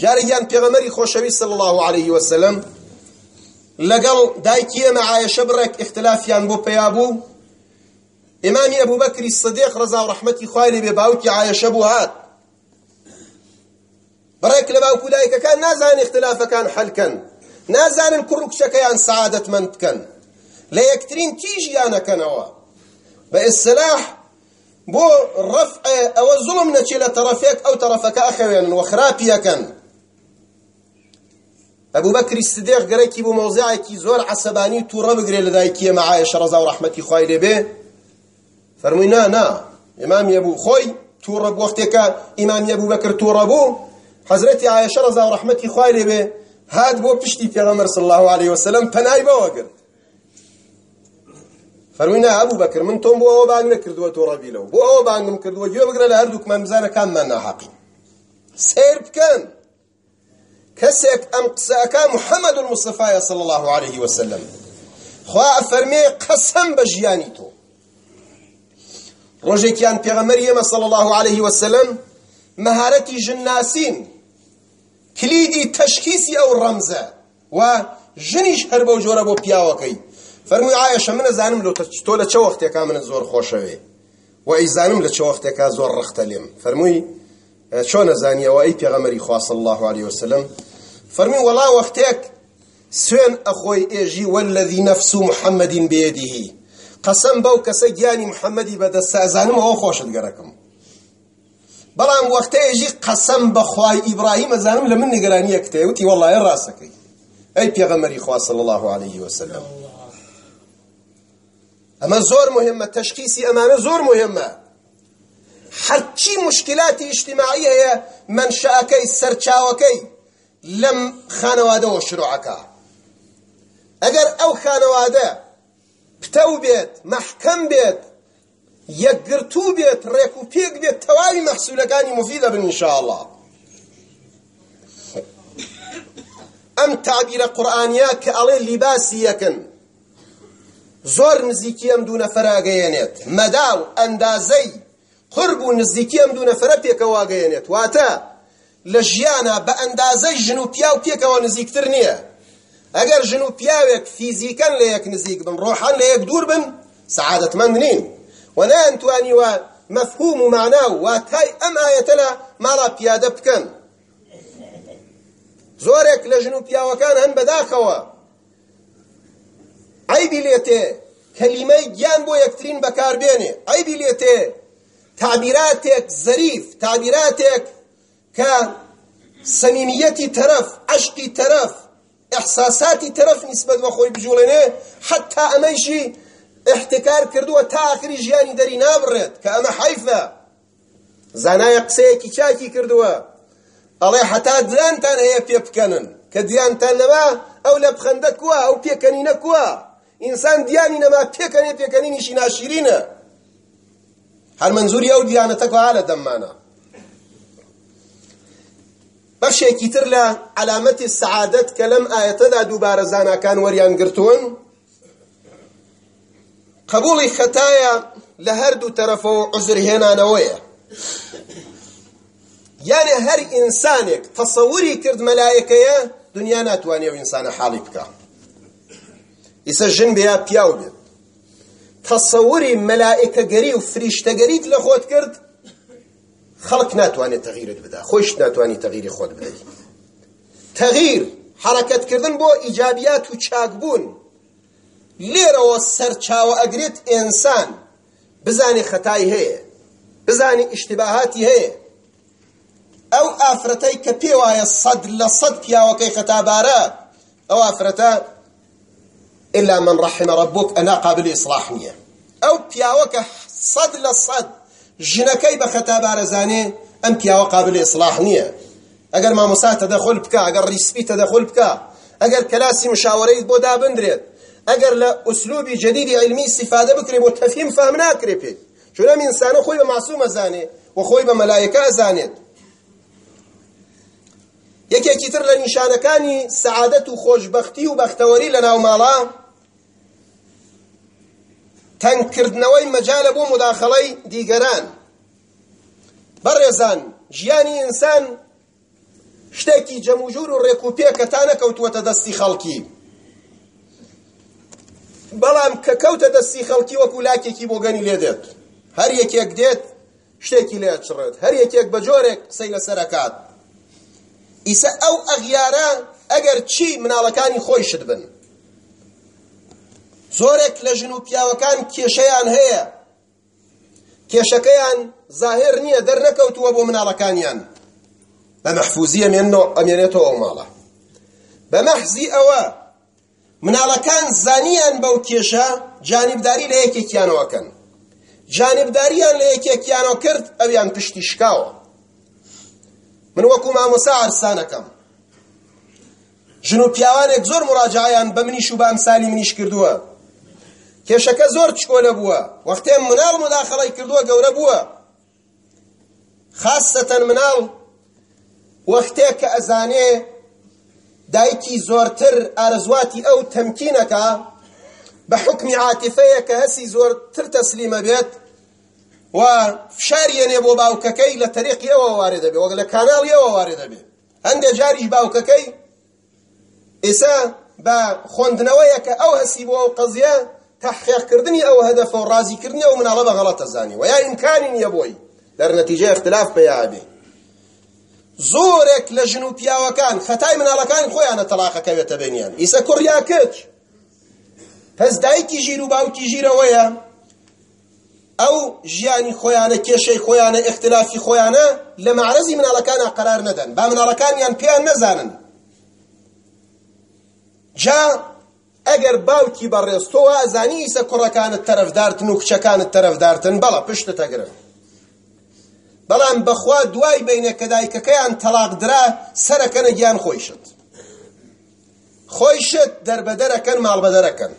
جارێکیان پێغەمەری خۆشەوی صلی الله عليه وسلم لەگەڵ دایکی ئێمە عایشە بڕێک اختلافیان بۆ پیا بوو ئیمامی ئەبوبەکری سدیق ڕەزا و ڕەحمەتی خوای لێ بێ باوکی عایشە بوو هات بريك لباوك ولايك كان نازان اختلاف كان كان نازان كروك شكيان سعادة من تكن ليكترين تيجي أنا كان كنوا بإصلاح بو رفع أو الظلم نتشي لطرفك أو طرفك أخويا وخرابيا كان أبو بكر الصديق استدق قريكي بموزعكي زور عصباني تورا بقري لذايكي مع عائشة رضا ورحمتي خايله به فرمينا نا إمام يا أبو خوي تورا بوقتك إمام يا أبو بكر تورا بو حضرت عائشة رضا و ڕەحمەتی خوای لێبێ هات بۆ پشتی پیغمبر صلی الله علیه وسلم پەنای بەوە کرد فەرمووی نا ئەبوو بەکر من تۆم بۆ ئەوە بانگ نەکردووە تۆ ڕەبیلەوە و جو بگر لهر دوک من لە کم من ناحقی سیر بکن كسك أم قساكا محمد المصطفى صلى الله عليه وسلم خواه فرمی قسم بجیانی تو رجي كان بيغمر يما صلى الله عليه وسلم مهارتی جناسین کلیدی تشخیصی ئەو ڕەمزە و ژنیش هەر بەو جۆرە بۆ پیاوەکەی فەرمووی ئایەشە منە زانم تۆ لە چه وەختێکا منە زۆر خۆشەوێ و ئەیزانم لە چه وەختێکا زۆر ڕختە لێم فەرمووی چۆن نەزانیەوە ئەی پێغەمەری خواص الله عليه وسلم فەرمووی وەڵا وەختێک سوێن ئەخۆی ئێژی والذی نەفس محەممەدین بێدیهی قەسەم بەو کەسە گیانی محەممەدی بەدەستە ئەزانم ئەوە خۆشت گەڕەکەم بلان وەختەیەژی يجي قسم خوای ابراهيم ئەزانم لە من نیگەرانیە کتێوتی والله راسك اي پێغەمەری خوا صلى الله عليه وسلم اما زور مهمه تشخيصي ئەمانە زور مهمه هەرچی مشکلاتی اجتماعی هەیە منشەکەی سەرچاوەکەی لم خانەوادەوە شروعەکە ئەگەر ئەو خانەوادە پتە و بێت محکەم یەکگرتوو بێت ڕێک و پێک بێت تەواوی مەحسوولەکانی مفید دەبن ئینشاءڵڵا ئەم تعبیرە قورئانیا کە ئەڵێ لیباسی یەکن زۆر نزیکی ئەم دوو نەفەراگەیەنێت مەداڵ ئەندازەی قرب و نزیکی ئەم دوو نەفەرە پێکەواگەیەنێت واتە لە ژیانە بە ئەندازەی ژن و پیا و پێکەوە نزیکتر نییە ئەگەر ژن و پیاوێک فیزیکەن لە یەک نزیک بن ڕۆحان لە یەک دوور بن سەعادەتمەند نین ونان توانيوا مفهوم معناه واتاي أم آيتنا مالا بيادة بكن زۆرێک لە ژن و پیاوەکان هەن بەداخەوە ئەیبی لێتێ کەلیمەی گیان بۆ یەکترین بەکاربێنێ ئەیبی لێتێ تابیراتێک زەریف تابیراتێک کە سەمیمیەتی تەرەف عشقی تەرەف ئەحساساتی تەرەف نسبەت بە خۆی بژوڵێنێ حتا ئەمەیشی احتکار کردووە تا ئاخری ژیانی دەری نابڕێت کە ئەمە حیفە زانایە قسەیەکی چاکی کردووە ئەڵێ حتا درانتان هەیە پێ بکەنن کە دیانتان لەوە ئەو لە بخەندە کووە ئەو پێکەنینە کووە ئینسان دیانی نەما پێکەنێ پێکەنینیشی ناشیرینە هەر منزوری ئەو دیانەتە کوها لە دەممانە بەشێکی تر لە علامەتی سعادەت کە لەم ئاەتەدا دووبارە زاناکان وەریان گرتوون قبوڵی خەتایە لە هەردوو تەرەفەوە عزر هێنانەوەیە یانە هەر ئینسانێک تەسەوری کرد مەلایەکەیە دنیا ناتوانێ و ئینسانە حاڵی بکە ئیسە ژن بیا پیاو بێت تەسەوری مەلائکەگەری و فریشتەگەریت لە خۆت کرد خەڵک ناتوانێت تەغیرت بدا خۆش ناتوانی تەغیری خۆت بدەیت تەغیر حرەکەتکردن بۆ ئیجابیات و چاکبوون لێرەوە سەرچاوە ئەگرێت ئێنسان بزانی خەتای هەیە بزانی ئیشتباهاتی هەیە ئەو ئافرەتەی کە پێ وایە سەد لە سەد پیاوەکەی خەتابارە ئەو ئافرەتە ئلا من ڕحمە ڕەبووک ئەنا قابلی ئیسلاح نییە ئەو پیاوە کە سەد لە سەد ژنەکەی بە خەتابارەزانێ ئەم پیاوە قابلی ئیسلاح نییە ئەگەر مامۆسا تەدەخل بکە ئەگەر ڕیسپی تەدەخل بکە ئەگەر کەلاسی مشاوەرەیت بۆ دابندرێت ئەگەر لە ئوسلوبی جدیدی علمی استفاده بکرێ بۆ تەفهیم فهم ناکرێ پێ چون ئەم ئینسانە خۆی بە معسووم ئەزانێ و خۆی بە مەلایکە ئەزانێت یەکێکی تر لە نیشانەکانی سەعادەت و خۆشبەختی و بەختەوەری لە ناو ماڵە تەنگکردنەوەی مەجالە بۆ مداخەڵەی دیگەران بەڕێزان ژیانی ئینسان شتێکی جەموژور و ڕێک و پێ کە تا نەکەوتوەتە دەستی خەڵکی بەڵام کە کەوتە دەستی خەڵکی وەکو لاکێکی بۆگەنی لێ دێت هەر یەکێک دێت شتێکی لێ چڕێت هەر یەکێک بە جۆرێک قسەی لەسەرکات ئیسە ئەو ئەغیارە ئەگەر چی مناڵەکانی خۆی شت بن زۆرێک لە ژن و پیاوەکان کێشەیان هەیە کێشەکەیان زاهێر نییە دەرنەکەوتووە بۆ مناڵەکانیان بە مەحفوزی ئەمێنەوە ئەمێنێتەوە ئەو ماڵە بە مەحزی ئەوە مناڵەکان زانیان بەو کێشە جانبداری لە یەکێکیانەوەکەن جانبداریان لە یەکێکیانەوە کرد ئەویان پشتی شکاوە من وەکو مامۆسا ئارسانەکەم ژن و پیاوانێک زۆر مراجعیان بە منیش و بامسالی منیش کردووە کێشەکە زۆر چکۆلە بووە وەختێ مناڵ مداخەڵی کردووە گەورە بووە خاصەتەن مناڵ وەختێک کە ئەزانێ دایکی زۆرتر ئارزواتی ئەو تەمکینەکە بە حکمی عاتیفەیە کە هەسی زۆرتر تەسلیمە بێت و فشارێنێ بۆ باوکەکەی لە تەریقی ئەوە وارێ دەبێ وەک لە کاناڵی ئەوە وارێ دەبێ هەندێک جاریش باوکەکەی ئێسا بە خوێندنەوەیە کە ئەو هەسی بۆ ئەو قەزیە تەحقیقکردنی ئەو هەدەفە و ڕازیکردنی ئەو مناڵە بە غەڵەتە زانی و یا ئیمکانی نییە بۆی دەرنەتیجە اختلاف پێیابێ زۆرێک لە ژن و پیاوەکان خەتای مناڵەکان خۆیانە تەلاقەکەوێتە بینیان ئیسە کوڕیا کرد پس دایکی ژیر و باوکی ژیرەوەیە ئەو ژیانی خۆیانە کێشەی خۆیانە اختلافی خۆیانە لە معرەزی مناڵەکانە قەرار نەدەن با مناڵەکانیان پێیان نەزانن جا ئەگەر باوکی بەڕێز تۆ ئازانی ئیسە کوڕەکانت تەرەفدارتن و کچەکانت تەرەفدارتن بەڵە پشتت ئەگرن بەڵام بەخوا دوای بینە کە دایکەکەیان تەلاق درا سەرەکەنە گیان خۆیشت خۆیشت دەربەدەرەکەن ماڵبەدەرەکەن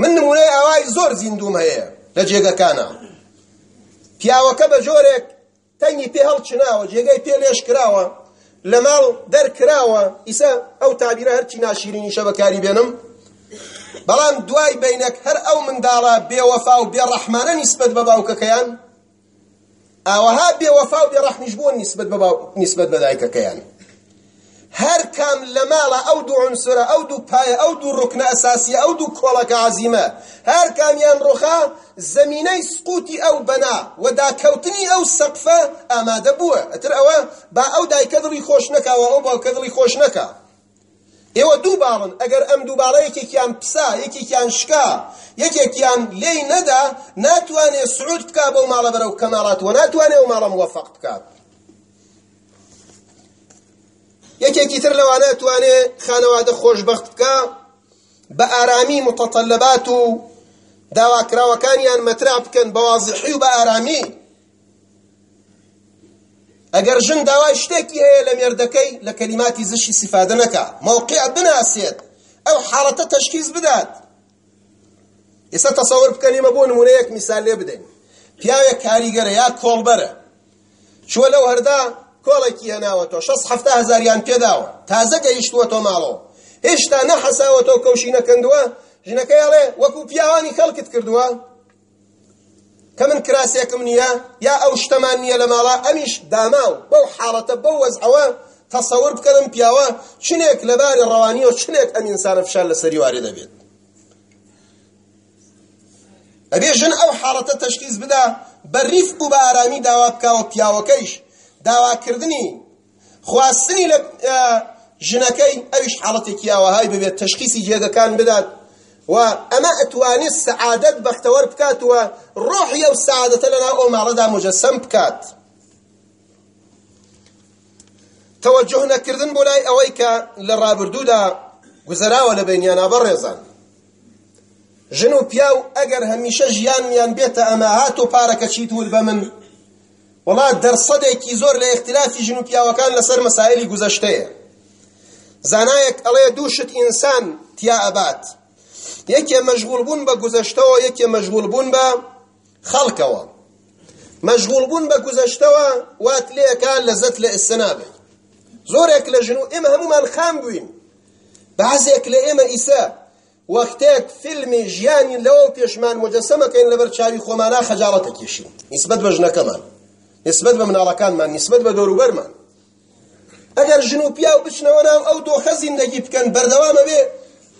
من نمونەی ئەوای زۆر زیندوم هەیە لە جێگەکانە پیاوەکە بە جۆرێک تەنگی پێ هەڵچناوە جێگەی پێ لێش کراوە لە ماڵ دەرکراوە ئیسە ئەو تابیرە هەرچی ناشیرینیشە بەکاری بێنم بەڵام دوای بینەک هەر ئەو منداڵە بێوەفا و بێڕەحمانە نیسبەت بە باوکەکەیان ئەوەها بێوەفا و بێڕەحمیش بوون نسبەت بە دایکەکەیان هەر کام لە ماڵە ئەو دوو عنسرە ئەو دوو پایە ئەو دوو ڕکنە ئەساسی ئەو دوو کۆڵەکە عزیمە هەر کامیان ڕوخا زەمینەی سقوتی ئەو بەنا و داکەوتنی ئەو سەقفە ئامادە بووە ئەتر ئەوە با ئەو دایکە دڵی خۆش نەکا و ئەو باوکە دڵی خۆش نەکا ئێوە دووباڵن ئەگەر ئەم دووباڵە یەکێکیان پسا یەکێکیان شکا یەکێکیان لێی نەدا ناتوانێ سعود بکا بەو ماڵە بەرەو کەماڵاتەوە ناتوانێ ئەو ماڵە موەفەق بکات یەکێکی تر لەوانە توانێ خانەوادە خۆشبەخت بکە بە ئارامی متەتەلەبات و داواکراوەکانیان مەترا بکەن بە واضحی و بە ئارامی ئەگەر ژن داوای شتێکی هەیە لە مێردەکەی لە کەلیماتی زشی سیفادە نەکە مەوقع بناسێت ئەو حاڵەتە تەشکیز بدات ئێستا تەسەور بکەنیمە بۆ نمونەیەک میسال لێ بدەین پیاوێک کاریگەرە یا کۆڵبەرە چوە لەو هەردا کۆڵێکی هێناوەتەوە شەست هەفتە هەزاریان پێداوە تازە گەیشتووەتەوە ماڵەوە هێشتا نەحەساوەتەوە کەوشی نەکەندووە ژنەکەی ئەڵێ وەکو پیاوانی خەڵکت کردووە کە من کراسێکم نییە یا ئەو شتەمان نییە لە ماڵا ئەمیش داماو بەو حاڵەتە بەو وەزعەوە تەسەور بکەم پیاوە چنێک لەباری ڕەوانی و چنێک ئەم ئینسانە فشار لەسەری وارێ دەبێت ئەبێ ژن ئەو حاڵەتە تەشخیص بدا بە ریفق و بە ئارامی داوا بکاوە پیاوەکەیش داواکردنی خواستنی لە ژنەکەی ئەویش حاڵەتێکی ئاوەهای ببێت تەشخیصی جێگەکان بدات وأما أتواني السعادة بختور بكات وروحي وسعادة لنا أو معرضة مجسم بكات توجهنا كردن بولاي أويك للرابردو لا گوزراوە لە بینیانە بەڕێزان ژن و پیاو ئەگەر هەمیشە ژیانیان بێتە ئەمە هات و پارەکە چیت ول بە من وڵات دەرسەدێکی زۆر لە اختلافی ژن و پیاوەکان لەسەر مەسائلی گوزەشتەیە زانایەک ئەڵێ دووشت ئینسان تیا ئەبات یەکێ مەشغول بوون بە گوزەشتەوە یەکێ مەشغول بوون بە خەڵکەوە مەشغول بوون بە گوزەشتەوە وات لێکا لەزەت لە ئیسەنابێ زۆرێک لە ژن و ئێمە هەمومان خام بووین بعضێک لە ئێمە ئیسە وەختێک فیلمی ژیانی لەوە پێشمان مجەسەمەکەین لەبەر چاوی خۆمانە خەجاڵەتە کێشین نسبەت بە ژنەکەمان نسبەت بە مناڵەکانمان نسبەت بە دەوروبەرمان ئەگەر ژن و پیاو بچنەوە ناو ئەو دۆخە زیندگی بکەن بەردەوامە بێ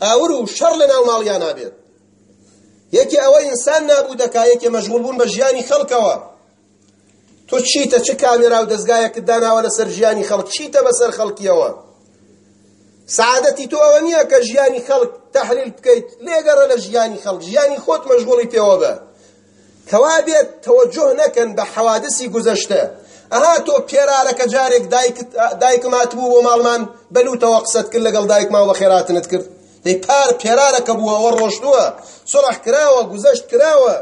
ئاور و شەڕ لە ناو ماڵیان نابێت یەکی ئەوە ئینسان نابوو دەکا یەکێ مەشغول بوون بە ژیانی خەڵکەوە تۆ چیتە چه کامێرا و دەستگایەکت داناوە لەسەر ژیانی خەڵک چیتە بەسەر خەڵکیەوە سعادەتی تۆ ئەوە نییە کە ژیانی خەڵک تحلیل بکەیت لێگەڕە لە ژیانی خەڵک ژیانی خۆت مەشغوڵی پێوە بە کەوا بێت تەوەجۆه نەکەن بە حەوادسی گوزەشتە ئەها تۆ پێرارەکە جارێک دایکم هاتبوو بۆ ماڵمان بەلوتەوە قسەت کرد لەگەڵ دایکمان بە خێراتنت کرد دەی پار پێرارەکە بووە ئەوە ڕۆشتووە سڕح کراوە گوزەشت کراوە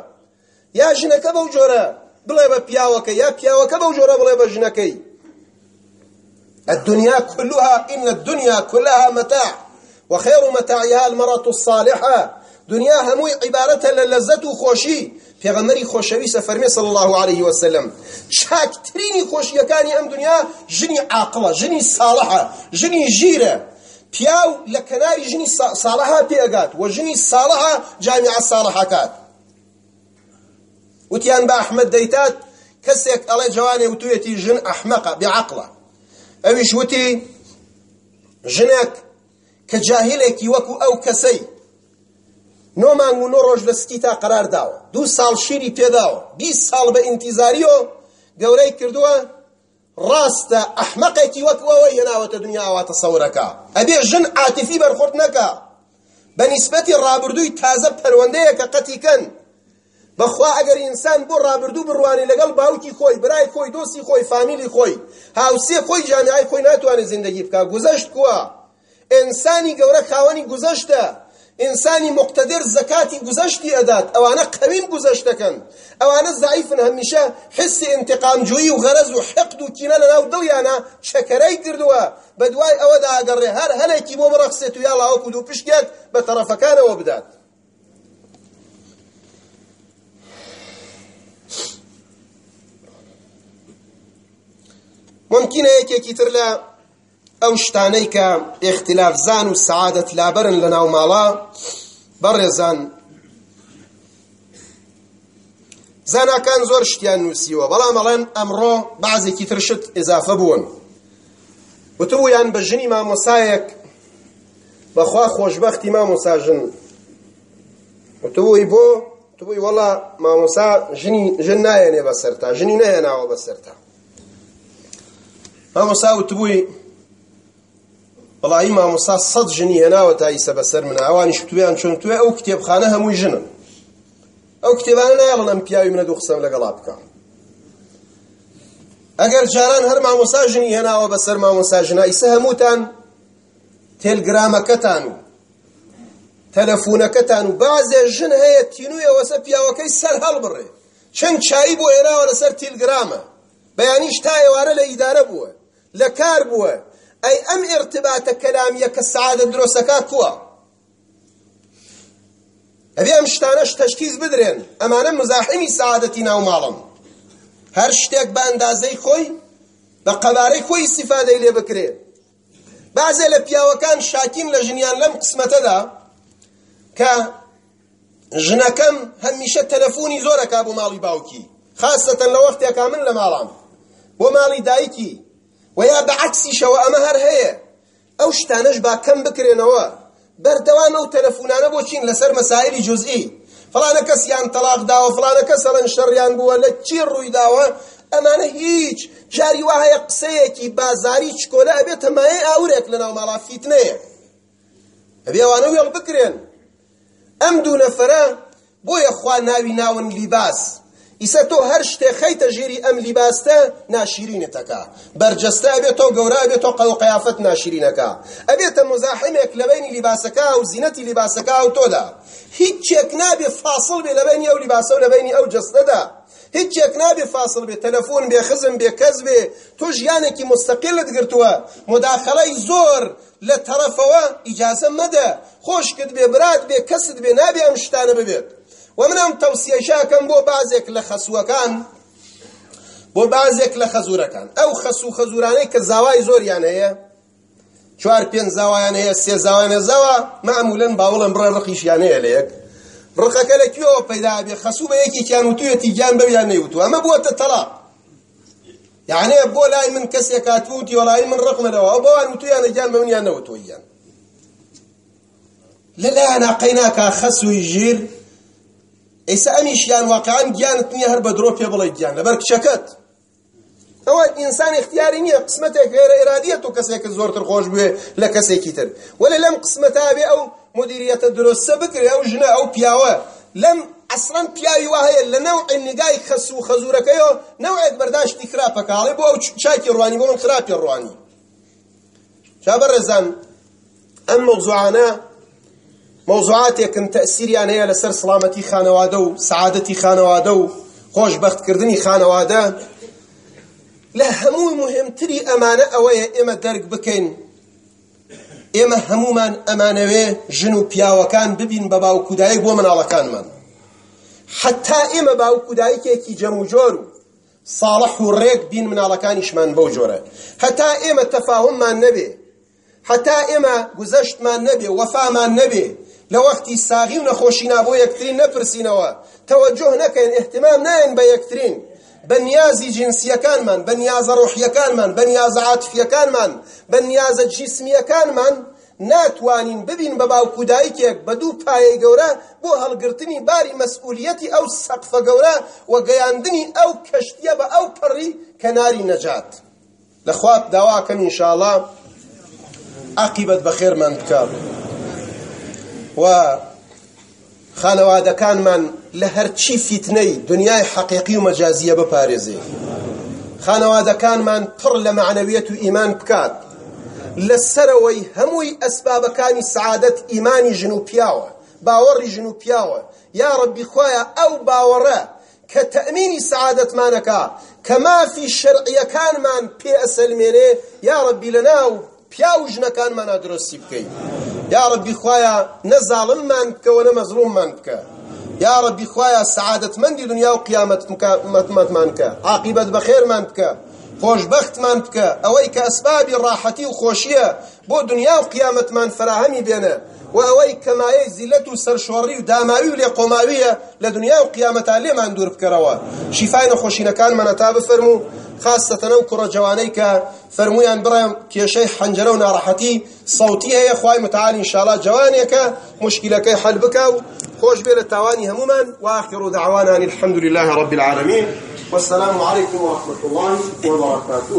یا ژنەکە بەو جۆرە بڵێ بە پیاوەکە یا پیاوەکە بەو جۆرە بڵێ بە ژنەکەی الدنيا كلها إن الدنيا كلها متاع وخير متاعها المرأة الصالحة دنيا هموي عبارة للذة خوشي في غمري خوشوي سفرمي صلى الله عليه وسلم شاكتريني خوشي كاني أم دنيا جني عاقلة جني صالحة جني جيرة پیاو لە کناری ژنی ساڵەها پێ ئەگات و ژنی ساڵەها جامعە ساڵەها کات وتیان بە ئەحمەد دەیتات کەسێک ئەڵێ جوانێ وتوێتی ژن ئەحمەقە بێعەقڵە ئەویش وتی ژنێک کە جاهلێکی وەکو ئەو کەسەی نۆمانگ و نۆ ڕۆژ دەستی تا قەرار داوە دوو ساڵ شیری پێداوە بیست ساڵ بە ئینتیزاریۆ گەورەی کردووە ڕاستە ئەحمەقێکی وەکەوە هێناوەتە دنیاواتە سەورەکە ئەبێ ژن عاتفی بەرخورد نەکە بە نیسبەتی ڕابردووی تازە پەروەندەیە کە قەتیکەن بەخوا ئەگەر ئینسان بۆ ڕابردوو بڕوانی لەگەڵ باوکی خۆی برای خۆی دۆستی خۆی فامیلی خۆی هاوسێ خۆی جامعای خۆی ناتوانێت زیندگی بکە گوزەشت کووە ئینسانی گەورە خاوەنی گوزەشتە ئینسانی مقتدر زەکاتی گوزەشتی ئەدات ئەوانە قەوین گوزەشتەکەن ئەوانە زعیفن هەمیشە حسی ئینتقامجویی و غەرەز و حقد و کینە لەناو دڵیانە چەکەرەی کردووە بە دوای ئەوەدا ئەگەڕێ هەر هەلێکی بۆ بڕەخسێت و یاڵا وەکو دوو پشتێک بە تەرەفەکانەوە بدات ممکنە یەکێکی تر لە ئەو شتانەی کە ئێختلافزان و سعادەت لابەرن لە ناو ماڵا بەڕێزان زاناکان زۆر شتیان نووسیوە بەڵام ئەڵێن ئەمڕۆ بەعزێکی ترشت ئێزافە بوون وتبوویان بە ژنی مامۆسایەک بەخوا خۆشببختی مامۆسا ژن وتبووی بۆ تبووی وەڵا مامۆسا ژنی ژن نایەنێ بەسەرتا ژنی نەهێناوە بەسەرتا مامۆسا وتبووی بەڵی مامۆسا سەد ژنی هێناوە تا ئیسە بەسەر منە ئەوانیش تویان چۆن توێ ئەو کتێبخانە هەمووی ژنن ئەو کتێبانە نایڵن ئەم پیاوی منە دوو قسەم لەگەڵا بکەم ئەگەر جاران هەر مامۆسا ژنی هێناوە بەسەر مامۆسا ژنا ئیسە هەمووتان تێلگرامەکەتان و تەلەفۆنەکەتان و بازێ ژن هەیە تینوویەوەسە پیاوەکەی سەر هەڵبڕێ چەند چایی بۆ هێناوە لەسەر تیلگرامە بەیانیش تا ئێوارە لە ئیدارە بووە لە کار بووە ئەی ئەم ئێرتباتە کەلامیە کە سعادە درۆسەکە کووە ئەبێ ئەم شتانەش تەشکیز بدرێن ئەمانە مزاحمی سعادەتی ناو ماڵم هەر شتێک بە ئەندازەی خۆی بە قەبارەی خۆی سیفادەی لێ بکرێ بعضێ لە پیاوەکان شاکین لە ژنیان لەم قسمەتەدا کە ژنەکەم هەمیشە تەلەفۆنی زۆرەکا بۆ ماڵی باوکی خاصەتەن لە وەختێکا من لە ماڵام بۆ ماڵی دایکی ویا بەعکسیشەوە ئەمە هەر هەیە ئەو شتانەش با کەم بکرێنەوە بەردەوام ئەو تەلەفونانە بۆ چین لەسەر مەسایری جزئی فلانە کەسیان تەلاق داوە فلانە کەس سەرەن شەڕیان بووە لە چی ڕووی داوە ئەمانە هیچ جاری وا هەیە قسەیەکی بازاری چکۆلە ئەبێت تەمایە ئاورێک لەناو ماڵا فیتنەیە ئەبێ ئەوانە وێڵ بکرێن ئەم دوو نەفەرە بۆیە خوا ناوی ناون لیباس ئیسا تۆ هەر شتێ خەیتە ژیری ئەم لیباستە ناشیرینەتەکە بەرجەستە ئەبێت تۆ گەورە ئەبێت تۆ قەو قیافەت ناشیرینەکە ئەبێتە مزاحمێک لەبینی لیباسەکە و زینەتی لیباسەکە و تۆدا هیچێک نابێ فاصل بێ لەبینی ئەو لیباسە و لەبینی ئەو جەستەدا هیچێک نابێ فاصل بێ تەلەفۆن بێ خزم بێ کەس بێ تۆ ژیانێکی مستەقلت گرتووە مداخەڵەی زۆر لە تەرەفەوە ئیجازە مەدە خۆشکت بێ برات بێ کەست بێ نابێ ئەم شتانە ببێت و من ئەم تەوسیەشاکەم بۆ بازێک لە خەسووەکان بۆ بازێک لە خەزورەکان ئەو خەسوو خەزورانەی کە زاوای زۆریان هەیە چوار پێنج زاوایان هەیە سێ زاوایانە زاوا مەعمولەن باوەڵم بڕە ڕقیشیان هەیە لە یەک ڕقەکە لە کوێوە پەیدا بێ خەسوو بە یەکێکیان وتوێتی گیان بەویان نەیوتوە ئەمە بووەتە تەلاق یعنی بۆ لای من کەسێک هاتووتی وەڵای من ڕقمەدەوە ئەو بەوان وتویانە گیان بە منیان نەوتۆیان لەلایەن عەقەی ناکا خەسووی ژیر ئێستا ئەمیشیان واقعان گیانت نییە هەر بە درۆ پێ بڵێ گیان لەبەر کچەکەت ئەوە ئینسان اختیاری نییە قسمەتێک غێرە ئێرادیە تۆ کەسێکە زۆرتر خۆش بێ لە کەسێکی تر وەلا لەم قسمەتا بێ ئەو مدیریەتە درۆستە بکرێ ئەو ژنە ئەو پیاوە لەم ئەسران پیاوی وا هەیە لە نەو ئەنگای خەس و خەزورەکەیەوە نەوێت بەرداشتی خراپەکاڵێ بۆ ئەو چاکی ڕوانی بۆ ئەم خراپی ڕوانی چا بەڕێزان ئەم مەوزوعانە مەوزوعاتێکن تەسیریان هەیە لەسەر سڵامەتی خانەوادە و سعادەتی خانەوادە و خۆشببختکردنی خانەوادە لە هەمووی مهمتری ئەمانە ئەوەیە ئێمە دەرک بکەین ئێمە هەمومان ئەمانەوێ ژن و پیاوەکان ببین بە باوکودایی بۆ مناڵەکانمان حتا ئێمە باوکودایکێکی جەم و جۆر و ساڵح و ڕێک بین مناڵەکانیشمان بەو جۆرە هەتا ئێمە تەفاهممان نەبێ هەتا ئێمە گوزەشتمان نەبێ وەفامان نەبێ لە وەختی ساغی و نەخۆشینا بۆ یەکترین نەپرسینەوە تەوەجۆه نەکەین احتمام نایەن بە یەکترین بە نیازی جنسیەکانمان بە نیازە ڕۆحیەکانمان بە نیازە عاتفیەکانمان بە نیازە جیسمیەکانمان ناتوانین ببین بە باوکو دایکێک بە دوو پایەی گەورە بۆ هەڵگرتنی باری مەسئولەتی ئەو سەقفە گەورە و گەیاندنی ئەو کەشتیە بە ئەو پڕی کەناری نەجات لەخواب داواکەم ئینشاءڵە عقیبەت بەخێرمان بکە و خانەوادەکانمان لە هەرچی فیتنەی دنیای حەقیقی و مەجازیە بپارێزێ خانەوادەکانمان پڕ لە معنەویەت و ئیمان بکات لەسەرەوەی هەمووی ئەسبابەکانی سعادەت ئیمانی ژن و پیاوە باوەڕی ژن و پیاوە یا ڕەبی خۆیە ئەو باوەڕە کە تەمینی سعادەتمانەکە کە مافی شەرعیەکانمان پێ ئەسەلمێنێ یا ڕەبی لەناو پیا و ژنەکانمان ئادرۆسی بکەیت یا ڕەبی خوایە نە زاڵممان بکەوە نە مەزڵوممان بکە یا ڕەبی خوایە سەعادەتمەندی دنیا و قیامەتمان کە عاقیبەت بەخێرمان بکە خۆشببختمان بکە ئەوەی کە ئەسبابی ڕاحەتی و خۆشیە بۆ دنیا و قیامەتمان فراهەمی بێنە و ئەوەی کەمایەی زیلەت و سەرشۆڕی و داماوی و لێ قۆماویە لە دنیا و قیامەتا لێمان دوور بکەرەوە شیفای نەخۆشینەکانمانە تا بفەرموو خاستەتەنە و کوڕە جوانەی کە فەرمویان بڕێم کێشەی حەنجەرە و ناڕەحەتی سەوتی هەیە خوای متعال ئینشاءالله جوانێکە مشکلەکەی حەل بکە و خۆش بێ لە تاوانی هەمومان واخر دعوانا الحمد لله رب العالمين والسلام عليكم ورحمة الله وبركاته